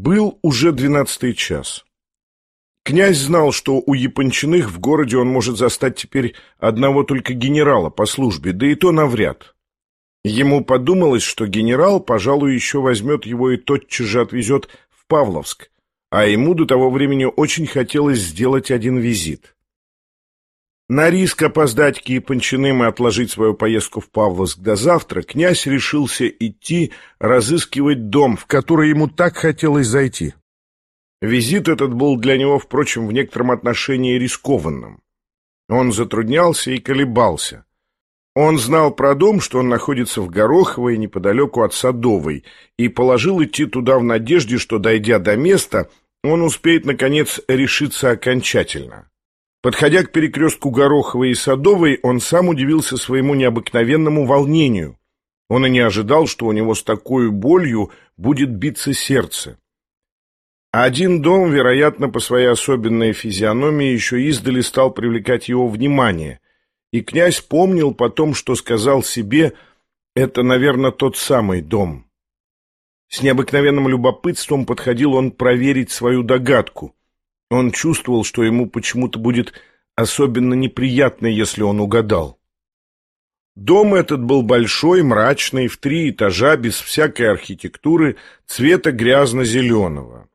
Был уже двенадцатый час. Князь знал, что у Япончиных в городе он может застать теперь одного только генерала по службе, да и то навряд. Ему подумалось, что генерал, пожалуй, еще возьмет его и тотчас же отвезет в Павловск, а ему до того времени очень хотелось сделать один визит. На риск опоздать к Япончиным и отложить свою поездку в Павловск до завтра, князь решился идти разыскивать дом, в который ему так хотелось зайти. Визит этот был для него, впрочем, в некотором отношении рискованным. Он затруднялся и колебался. Он знал про дом, что он находится в Гороховой, неподалеку от Садовой, и положил идти туда в надежде, что, дойдя до места, он успеет, наконец, решиться окончательно. Подходя к перекрестку Гороховой и Садовой, он сам удивился своему необыкновенному волнению. Он и не ожидал, что у него с такой болью будет биться сердце. Один дом, вероятно, по своей особенной физиономии, еще издали стал привлекать его внимание, и князь помнил потом, что сказал себе «это, наверное, тот самый дом». С необыкновенным любопытством подходил он проверить свою догадку. Он чувствовал, что ему почему-то будет особенно неприятно, если он угадал. Дом этот был большой, мрачный, в три этажа, без всякой архитектуры, цвета грязно-зеленого.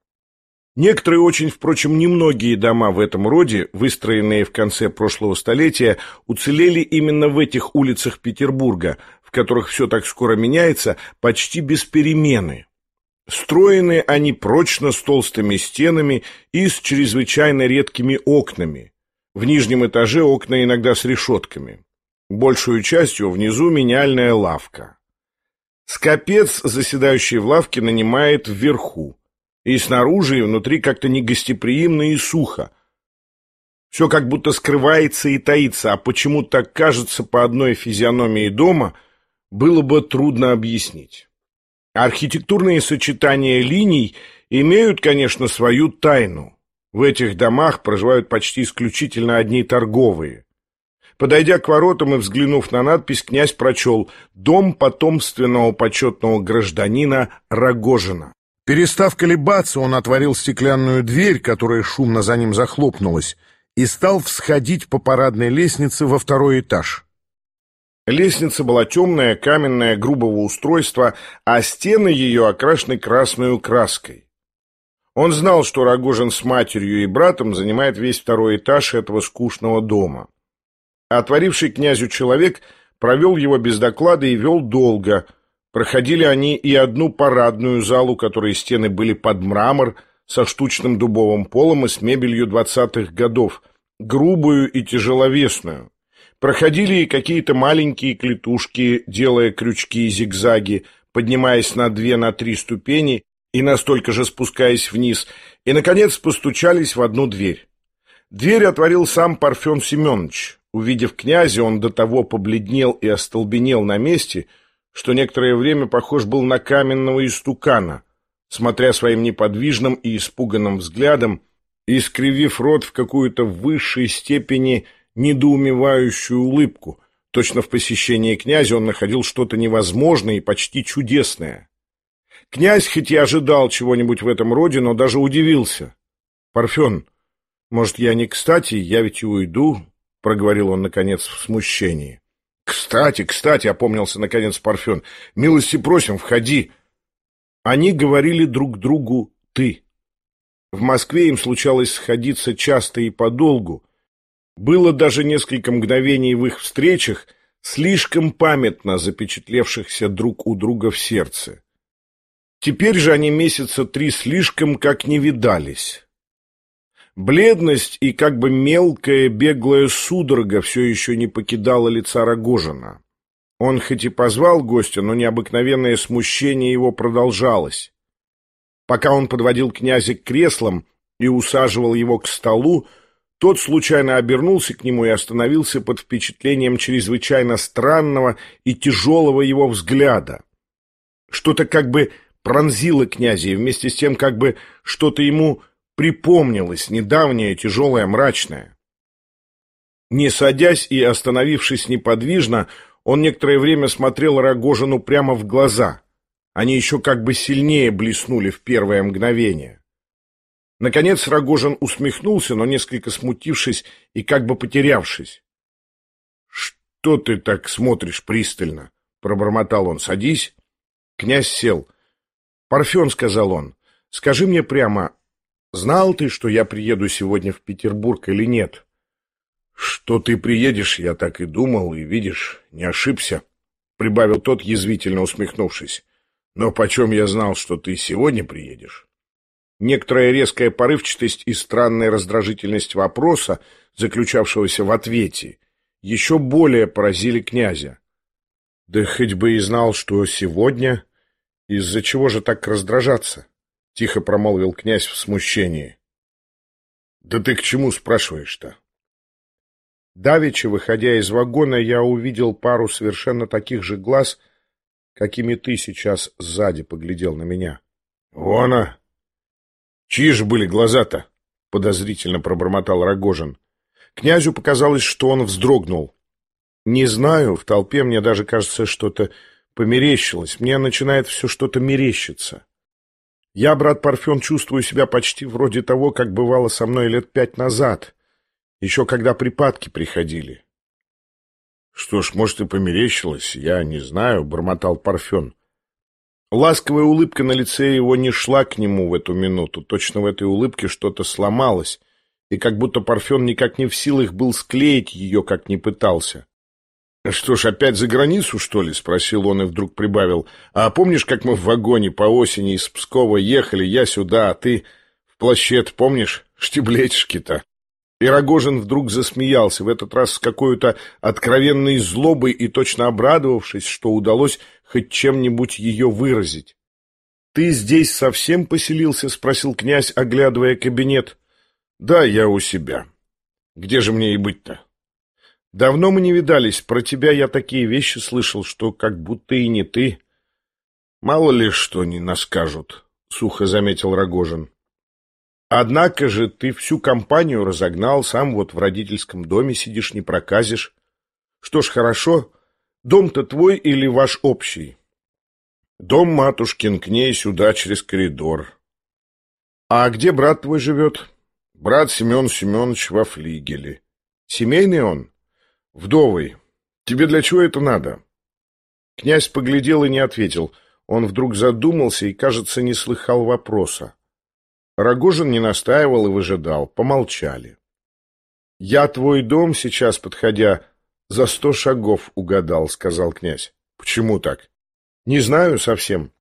Некоторые очень, впрочем, немногие дома в этом роде, выстроенные в конце прошлого столетия, уцелели именно в этих улицах Петербурга, в которых все так скоро меняется, почти без перемены. Строены они прочно с толстыми стенами и с чрезвычайно редкими окнами. В нижнем этаже окна иногда с решетками. Большую частью внизу меняльная лавка. Скопец, заседающий в лавке, нанимает вверху. И снаружи, и внутри как-то негостеприимно и сухо. Все как будто скрывается и таится, а почему так кажется по одной физиономии дома, было бы трудно объяснить. Архитектурные сочетания линий имеют, конечно, свою тайну. В этих домах проживают почти исключительно одни торговые. Подойдя к воротам и взглянув на надпись, князь прочел «Дом потомственного почетного гражданина Рогожина». Перестав колебаться, он отворил стеклянную дверь, которая шумно за ним захлопнулась, и стал всходить по парадной лестнице во второй этаж. Лестница была темная, каменная, грубого устройства, а стены ее окрашены красной краской. Он знал, что Рогожин с матерью и братом занимает весь второй этаж этого скучного дома. Отворивший князю человек провел его без доклада и вел долго. Проходили они и одну парадную залу, которой стены были под мрамор, со штучным дубовым полом и с мебелью двадцатых годов, грубую и тяжеловесную. Проходили какие-то маленькие клетушки, делая крючки и зигзаги, поднимаясь на две, на три ступени и настолько же спускаясь вниз, и, наконец, постучались в одну дверь. Дверь отворил сам Парфен Семенович. Увидев князя, он до того побледнел и остолбенел на месте, что некоторое время похож был на каменного истукана, смотря своим неподвижным и испуганным взглядом, искривив рот в какую-то высшей степени недоумевающую улыбку. Точно в посещении князя он находил что-то невозможное и почти чудесное. Князь хоть и ожидал чего-нибудь в этом роде, но даже удивился. «Парфен, может, я не кстати, я ведь и уйду?» — проговорил он, наконец, в смущении. «Кстати, кстати!» — опомнился, наконец, Парфен. «Милости просим, входи!» Они говорили друг другу «ты». В Москве им случалось сходиться часто и подолгу, было даже несколько мгновений в их встречах, слишком памятно запечатлевшихся друг у друга в сердце. Теперь же они месяца три слишком как не видались. Бледность и как бы мелкая беглая судорога все еще не покидала лица Рогожина. Он хоть и позвал гостя, но необыкновенное смущение его продолжалось. Пока он подводил князя к креслам и усаживал его к столу, тот случайно обернулся к нему и остановился под впечатлением чрезвычайно странного и тяжелого его взгляда. Что-то как бы пронзило князя, и вместе с тем как бы что-то ему припомнилось, недавнее, тяжелое, мрачное. Не садясь и остановившись неподвижно, он некоторое время смотрел Рогожину прямо в глаза. Они еще как бы сильнее блеснули в первое мгновение. Наконец Рогожин усмехнулся, но несколько смутившись и как бы потерявшись. — Что ты так смотришь пристально? — пробормотал он. — Садись. Князь сел. — Парфен, — сказал он, — скажи мне прямо, знал ты, что я приеду сегодня в Петербург или нет? — Что ты приедешь, я так и думал, и, видишь, не ошибся, — прибавил тот, язвительно усмехнувшись. Но почем я знал, что ты сегодня приедешь? Некоторая резкая порывчатость и странная раздражительность вопроса, заключавшегося в ответе, еще более поразили князя. Да хоть бы и знал, что сегодня... Из-за чего же так раздражаться? Тихо промолвил князь в смущении. Да ты к чему спрашиваешь-то? Давеча, выходя из вагона, я увидел пару совершенно таких же глаз, какими ты сейчас сзади поглядел на меня. — Вона! Чьи же были глаза-то? — подозрительно пробормотал Рогожин. Князю показалось, что он вздрогнул. — Не знаю, в толпе мне даже кажется, что-то померещилось. Мне начинает все что-то мерещиться. Я, брат Парфен, чувствую себя почти вроде того, как бывало со мной лет пять назад, еще когда припадки приходили. Что ж, может, и померещилось, я не знаю, — бормотал Парфен. Ласковая улыбка на лице его не шла к нему в эту минуту. Точно в этой улыбке что-то сломалось, и как будто Парфен никак не в силах был склеить ее, как не пытался. — Что ж, опять за границу, что ли? — спросил он и вдруг прибавил. — А помнишь, как мы в вагоне по осени из Пскова ехали, я сюда, а ты в плаще помнишь? Штиблетишки-то. И Рогожин вдруг засмеялся, в этот раз с какой-то откровенной злобой и точно обрадовавшись, что удалось хоть чем-нибудь ее выразить. — Ты здесь совсем поселился? — спросил князь, оглядывая кабинет. — Да, я у себя. Где же мне и быть-то? — Давно мы не видались. Про тебя я такие вещи слышал, что как будто и не ты. — Мало ли что не наскажут, — сухо заметил Рогожин. Однако же ты всю компанию разогнал, сам вот в родительском доме сидишь, не проказишь. Что ж, хорошо. Дом-то твой или ваш общий? Дом матушкин, к ней сюда через коридор. А где брат твой живет? Брат Семен Семенович во флигеле. Семейный он? Вдовый. Тебе для чего это надо? Князь поглядел и не ответил. Он вдруг задумался и, кажется, не слыхал вопроса. Рогожин не настаивал и выжидал. Помолчали. — Я твой дом сейчас, подходя, за сто шагов угадал, — сказал князь. — Почему так? — Не знаю совсем.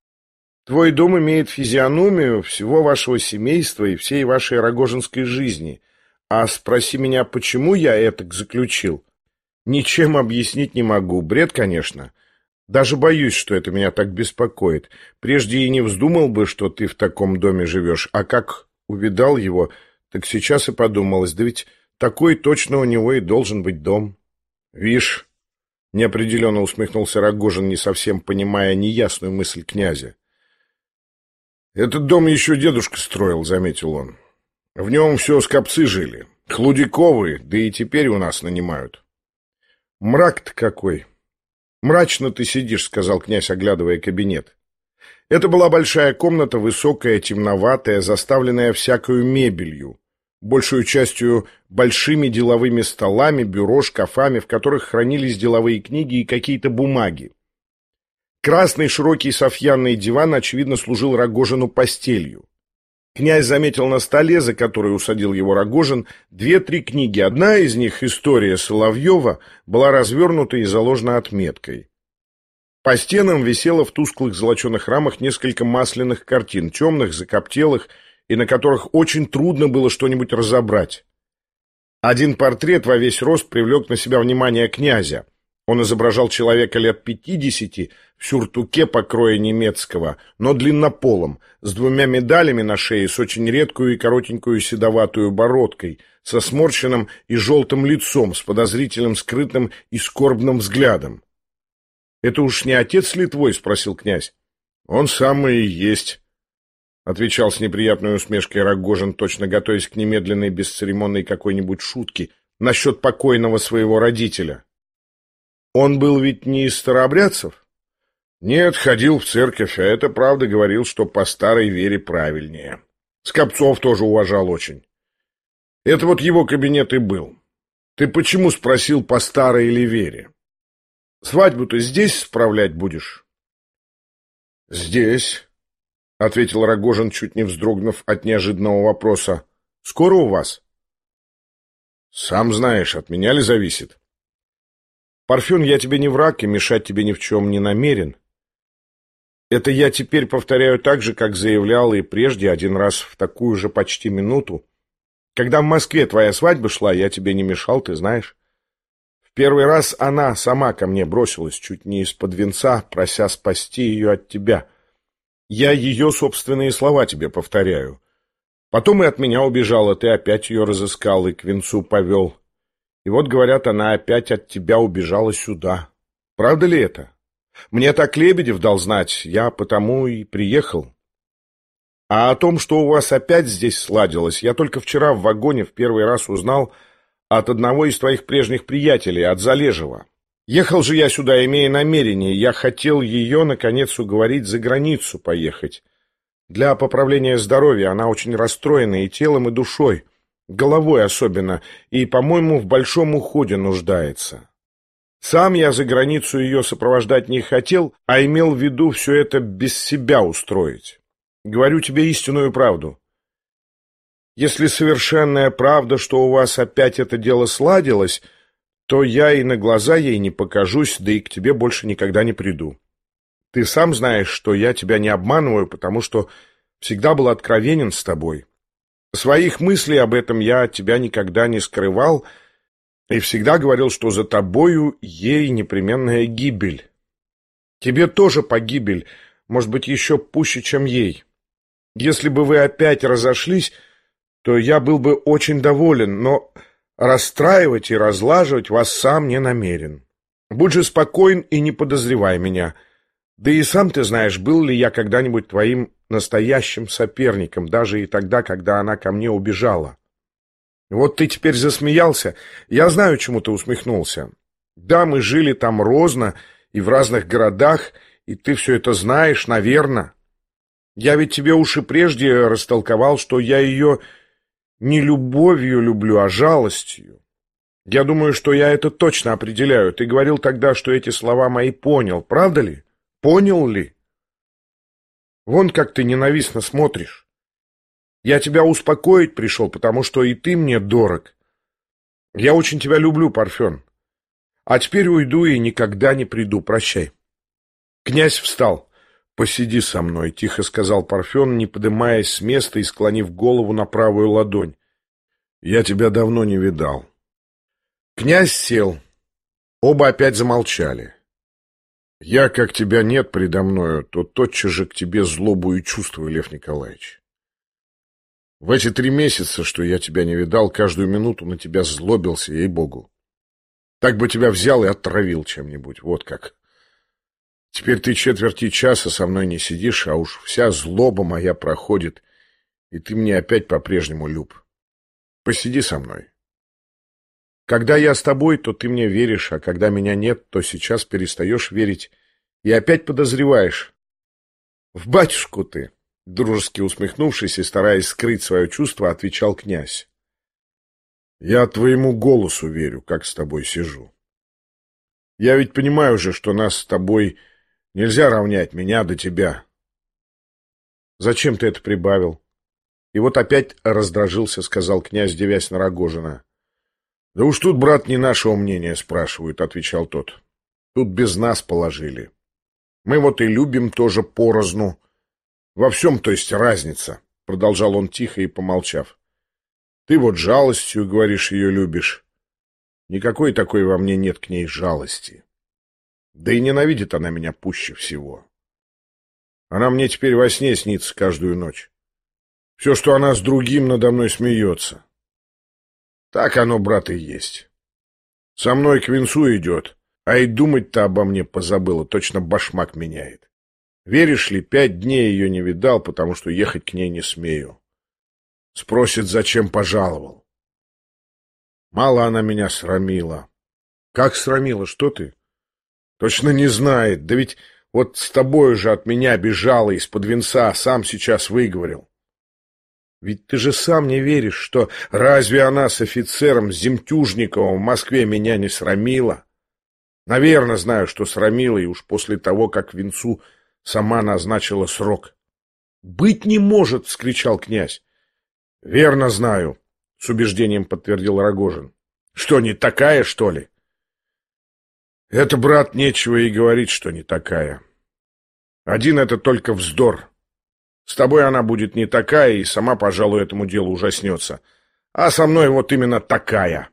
Твой дом имеет физиономию всего вашего семейства и всей вашей рогожинской жизни. А спроси меня, почему я это заключил? Ничем объяснить не могу. Бред, конечно. Даже боюсь, что это меня так беспокоит. Прежде и не вздумал бы, что ты в таком доме живешь, а как увидал его, так сейчас и подумалось, да ведь такой точно у него и должен быть дом. Вишь, неопределенно усмехнулся Рогожин, не совсем понимая неясную мысль князя. Этот дом еще дедушка строил, заметил он. В нем все скопцы жили, Хлудиковы, да и теперь у нас нанимают. Мрак-то какой! «Мрачно ты сидишь», — сказал князь, оглядывая кабинет. Это была большая комната, высокая, темноватая, заставленная всякою мебелью, большую частью большими деловыми столами, бюро, шкафами, в которых хранились деловые книги и какие-то бумаги. Красный широкий софьянный диван, очевидно, служил Рогожину постелью. Князь заметил на столе, за который усадил его Рогожин, две-три книги. Одна из них, «История Соловьева», была развернута и заложена отметкой. По стенам висело в тусклых золоченых рамах несколько масляных картин, темных, закоптелых, и на которых очень трудно было что-нибудь разобрать. Один портрет во весь рост привлек на себя внимание князя. Он изображал человека лет пятидесяти в сюртуке покроя немецкого, но длиннополом, с двумя медалями на шее, с очень редкую и коротенькую седоватую бородкой, со сморщенным и желтым лицом, с подозрительным скрытым и скорбным взглядом. — Это уж не отец ли твой? — спросил князь. — Он самый и есть, — отвечал с неприятной усмешкой Рогожин, точно готовясь к немедленной бесцеремонной какой-нибудь шутке насчет покойного своего родителя. Он был ведь не из старообрядцев? Нет, ходил в церковь, а это правда говорил, что по старой вере правильнее. Скопцов тоже уважал очень. Это вот его кабинет и был. Ты почему спросил по старой или вере? Свадьбу ты здесь справлять будешь? Здесь, — ответил Рогожин, чуть не вздрогнув от неожиданного вопроса. Скоро у вас? Сам знаешь, от меня ли зависит? Парфен, я тебе не враг и мешать тебе ни в чем не намерен. Это я теперь повторяю так же, как заявлял и прежде один раз в такую же почти минуту. Когда в Москве твоя свадьба шла, я тебе не мешал, ты знаешь. В первый раз она сама ко мне бросилась, чуть не из-под венца, прося спасти ее от тебя. Я ее собственные слова тебе повторяю. Потом и от меня убежала, ты опять ее разыскал и к венцу повел. И вот, говорят, она опять от тебя убежала сюда. Правда ли это? Мне так Лебедев дал знать, я потому и приехал. А о том, что у вас опять здесь сладилось, я только вчера в вагоне в первый раз узнал от одного из твоих прежних приятелей, от Залежева. Ехал же я сюда, имея намерение, я хотел ее, наконец, уговорить за границу поехать. Для поправления здоровья она очень расстроена и телом, и душой, головой особенно, и, по-моему, в большом уходе нуждается. Сам я за границу ее сопровождать не хотел, а имел в виду все это без себя устроить. Говорю тебе истинную правду. Если совершенная правда, что у вас опять это дело сладилось, то я и на глаза ей не покажусь, да и к тебе больше никогда не приду. Ты сам знаешь, что я тебя не обманываю, потому что всегда был откровенен с тобой. Своих мыслей об этом я от тебя никогда не скрывал, — и всегда говорил, что за тобою ей непременная гибель. Тебе тоже погибель, может быть, еще пуще, чем ей. Если бы вы опять разошлись, то я был бы очень доволен, но расстраивать и разлаживать вас сам не намерен. Будь же спокоен и не подозревай меня. Да и сам ты знаешь, был ли я когда-нибудь твоим настоящим соперником, даже и тогда, когда она ко мне убежала. Вот ты теперь засмеялся. Я знаю, чему ты усмехнулся. Да, мы жили там розно и в разных городах, и ты все это знаешь, наверное. Я ведь тебе уж и прежде растолковал, что я ее не любовью люблю, а жалостью. Я думаю, что я это точно определяю. Ты говорил тогда, что эти слова мои понял. Правда ли? Понял ли? Вон как ты ненавистно смотришь. Я тебя успокоить пришел, потому что и ты мне дорог. Я очень тебя люблю, Парфен. А теперь уйду и никогда не приду. Прощай. Князь встал. «Посиди со мной», — тихо сказал Парфен, не поднимаясь с места и склонив голову на правую ладонь. «Я тебя давно не видал». Князь сел. Оба опять замолчали. «Я, как тебя нет предо мною, то тотчас же к тебе злобу и чувствую, Лев Николаевич. В эти три месяца, что я тебя не видал, каждую минуту на тебя злобился, ей-богу. Так бы тебя взял и отравил чем-нибудь, вот как. Теперь ты четверти часа со мной не сидишь, а уж вся злоба моя проходит, и ты мне опять по-прежнему люб. Посиди со мной. Когда я с тобой, то ты мне веришь, а когда меня нет, то сейчас перестаешь верить и опять подозреваешь. В батюшку ты. Дружески усмехнувшись и стараясь скрыть свое чувство, отвечал князь. «Я твоему голосу верю, как с тобой сижу. Я ведь понимаю же, что нас с тобой нельзя равнять, меня до тебя. Зачем ты это прибавил?» И вот опять раздражился, сказал князь, девясь на Рогожина. «Да уж тут, брат, не нашего мнения спрашивают», — отвечал тот. «Тут без нас положили. Мы вот и любим тоже порозну». Во всем, то есть, разница, — продолжал он тихо и помолчав. Ты вот жалостью, говоришь, ее любишь. Никакой такой во мне нет к ней жалости. Да и ненавидит она меня пуще всего. Она мне теперь во сне снится каждую ночь. Все, что она с другим надо мной смеется. Так оно, брат, и есть. Со мной к венцу идет, а и думать-то обо мне позабыла, точно башмак меняет. Веришь ли, пять дней ее не видал, потому что ехать к ней не смею. Спросит, зачем пожаловал. Мало она меня срамила. Как срамила, что ты? Точно не знает. Да ведь Вот с тобой же от меня бежала из-под венца, сам сейчас выговорил. Ведь ты же сам не веришь, что разве она с офицером Земтюжниковым в Москве меня не срамила? Наверное, знаю, что срамила, и уж после того, как венцу сама назначила срок. — Быть не может! — вскричал князь. — Верно знаю, — с убеждением подтвердил Рогожин. — Что, не такая, что ли? — Это, брат, нечего и говорить, что не такая. Один это только вздор. С тобой она будет не такая, и сама, пожалуй, этому делу ужаснется. А со мной вот именно такая.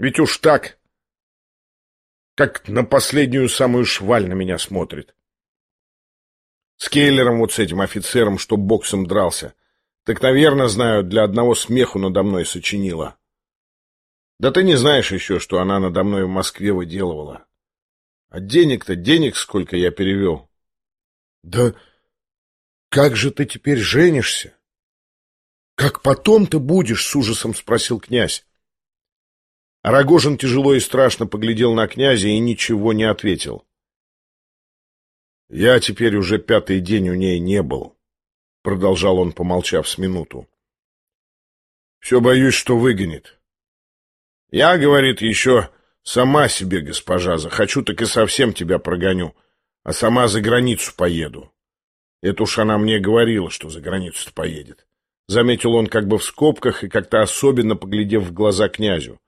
Ведь уж так, как на последнюю самую шваль на меня смотрит. С Кейлером вот с этим офицером, что боксом дрался. Так, наверное, знаю, для одного смеху надо мной сочинила. Да ты не знаешь еще, что она надо мной в Москве выделывала. А денег-то, денег сколько я перевел. Да как же ты теперь женишься? Как потом ты будешь? С ужасом спросил князь. Рогожин тяжело и страшно поглядел на князя и ничего не ответил. «Я теперь уже пятый день у ней не был», — продолжал он, помолчав с минуту. «Все боюсь, что выгонит. Я, — говорит, — еще сама себе, госпожа, захочу, так и совсем тебя прогоню, а сама за границу поеду. Это уж она мне говорила, что за границу поедет». Заметил он как бы в скобках и как-то особенно поглядев в глаза князю.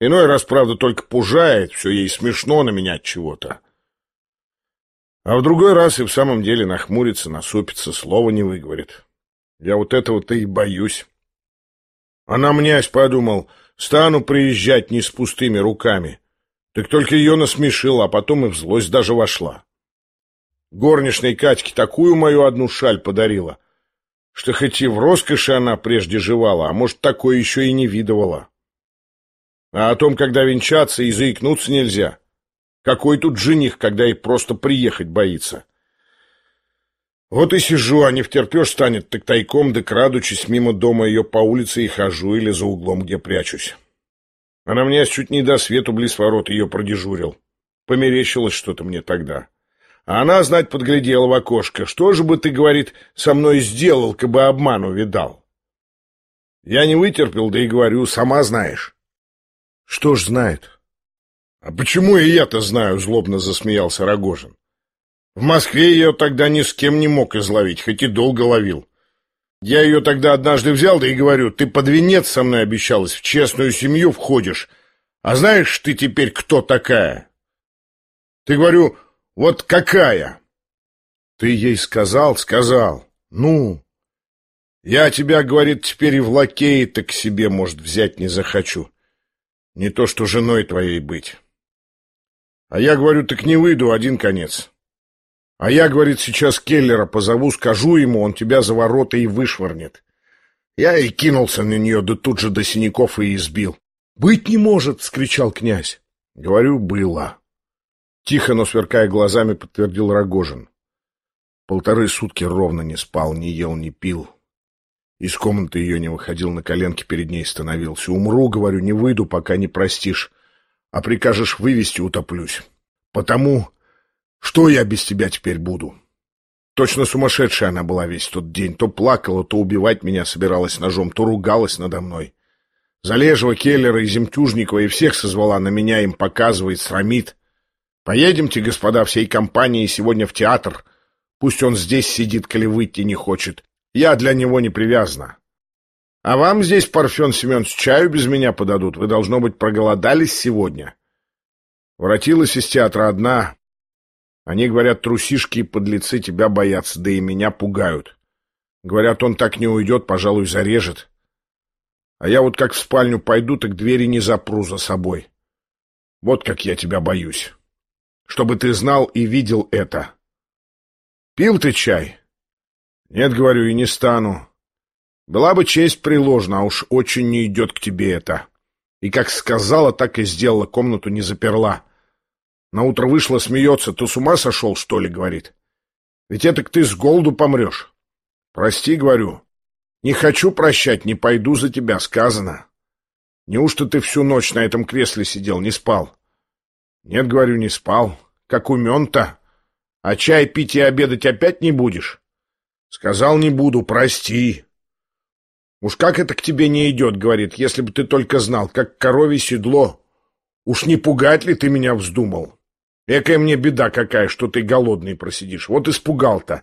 Иной раз, правда, только пужает, все ей смешно на меня от чего-то. А в другой раз и в самом деле нахмурится, насупится, слова не выговорит. Я вот этого-то и боюсь. А на мнясь подумал, стану приезжать не с пустыми руками. Так только ее насмешил, а потом и в злость даже вошла. Горничной Катьке такую мою одну шаль подарила, что хоть и в роскоши она прежде жевала, а может, такое еще и не видывала. А о том, когда венчаться, и заикнуться нельзя. Какой тут жених, когда и просто приехать боится? Вот и сижу, а не втерпешь станет, так тайком да крадучись мимо дома ее по улице и хожу или за углом, где прячусь. Она мне чуть не до свету близ ворот ее продежурил. Померещилось что-то мне тогда. А она, знать, подглядела в окошко. Что же бы ты, говорит, со мной сделал, кабы обман увидал? Я не вытерпел, да и говорю, сама знаешь. Что ж знает? А почему и я-то знаю, злобно засмеялся Рогожин. В Москве ее тогда ни с кем не мог изловить, хоть и долго ловил. Я ее тогда однажды взял, да и говорю, ты под венец со мной обещалась, в честную семью входишь. А знаешь ты теперь, кто такая? Ты, говорю, вот какая? Ты ей сказал? Сказал. Ну? Я тебя, говорит, теперь и в лакеи-то к себе, может, взять не захочу. Не то что женой твоей быть. А я говорю, так не выйду, один конец. А я, говорит, сейчас Келлера позову, скажу ему, он тебя за ворота и вышвырнет. Я и кинулся на нее, да тут же до синяков и избил. — Быть не может! — скричал князь. — Говорю, было. Тихо, но сверкая глазами, подтвердил Рогожин. Полторы сутки ровно не спал, не ел, не пил. Из комнаты ее не выходил, на коленке перед ней становился. Умру, говорю, не выйду, пока не простишь. А прикажешь вывести, утоплюсь. Потому что я без тебя теперь буду? Точно сумасшедшая она была весь тот день. То плакала, то убивать меня собиралась ножом, то ругалась надо мной. Залежева, Келлера и Земтюжникова и всех созвала на меня, им показывает, срамит. Поедемте, господа, всей компанией сегодня в театр. Пусть он здесь сидит, коли выйти не хочет. Я для него не привязана. А вам здесь, Парфен Семенович, чаю без меня подадут. Вы, должно быть, проголодались сегодня. Воротилась из театра одна. Они, говорят, трусишки и подлецы тебя боятся, да и меня пугают. Говорят, он так не уйдет, пожалуй, зарежет. А я вот как в спальню пойду, так двери не запру за собой. Вот как я тебя боюсь. Чтобы ты знал и видел это. Пил ты чай? Нет, говорю, и не стану. Была бы честь приложена, а уж очень не идет к тебе это. И как сказала, так и сделала, комнату не заперла. На утро вышла, смеется. Ты с ума сошел, что ли, говорит? Ведь это к ты с голоду помрешь. Прости, говорю. Не хочу прощать, не пойду за тебя, сказано. Неужто ты всю ночь на этом кресле сидел, не спал? Нет, говорю, не спал. Как умен-то. А чай пить и обедать опять не будешь? Сказал, не буду, прости. Уж как это к тебе не идет, говорит, если бы ты только знал, как корове седло. Уж не пугать ли ты меня вздумал? Экая мне беда какая, что ты голодный просидишь. Вот испугал-то.